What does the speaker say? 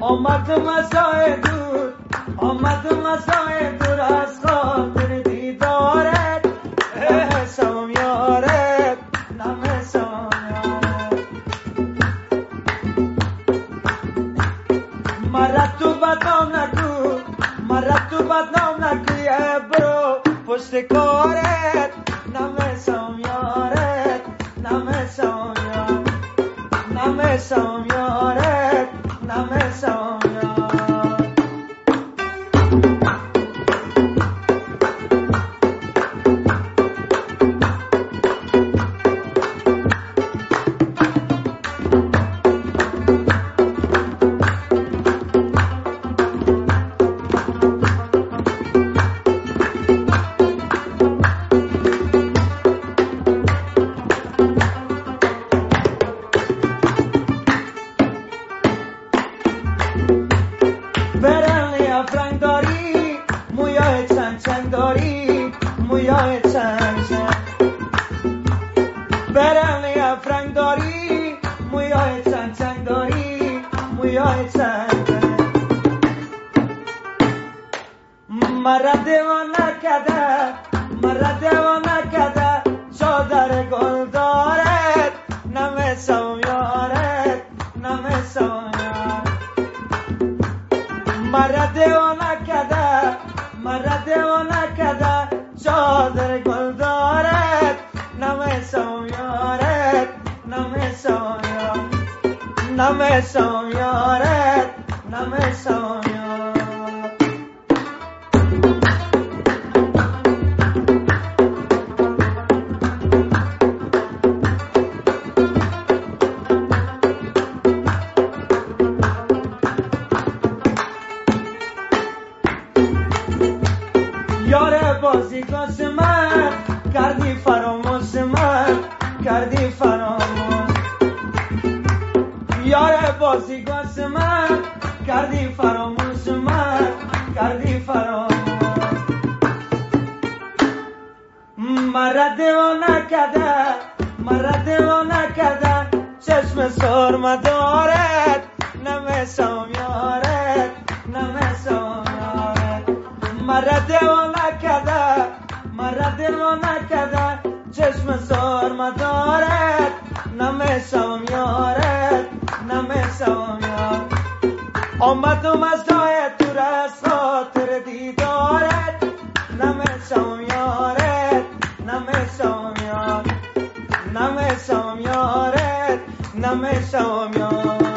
آمد مسای دور آمد مسای دور از خاطر دیدارت. سوم یارت نم یارت مرا تو بدنام نکو مرا تو بدنام نکو یه برو پشت کارت. نم سوم یارت نم سوم برنی افرنگ داری مویای چند چند داری مویای چند چند. برنی افرنگ داری مویای چند چند داری مویای چند مرا دیوانه کده مرا دیوانه کده چادر گل دارد نم سوم مرا دیوانه کده مرا دیوانه کده چادر گل دارد نم سوم یارد نم سوم یارد نم سوم یار بازی من کردی فراموش من کردی فراموش. یار بازی من کردی فراموش من کردی فراموش. مرا دیوانه کده مرا دیوانه کده چشم سرم دارد نمیسم یارد نمیسم یارد. مرا دیوانه مرا دیوانه کده چشم سرم دارد. نمیسم یارد نمیسم یارد. آمدم از جای دور از خاطر دیدارت نمیسم یارت نمیسم یار نمیسم یارت نمیسم یار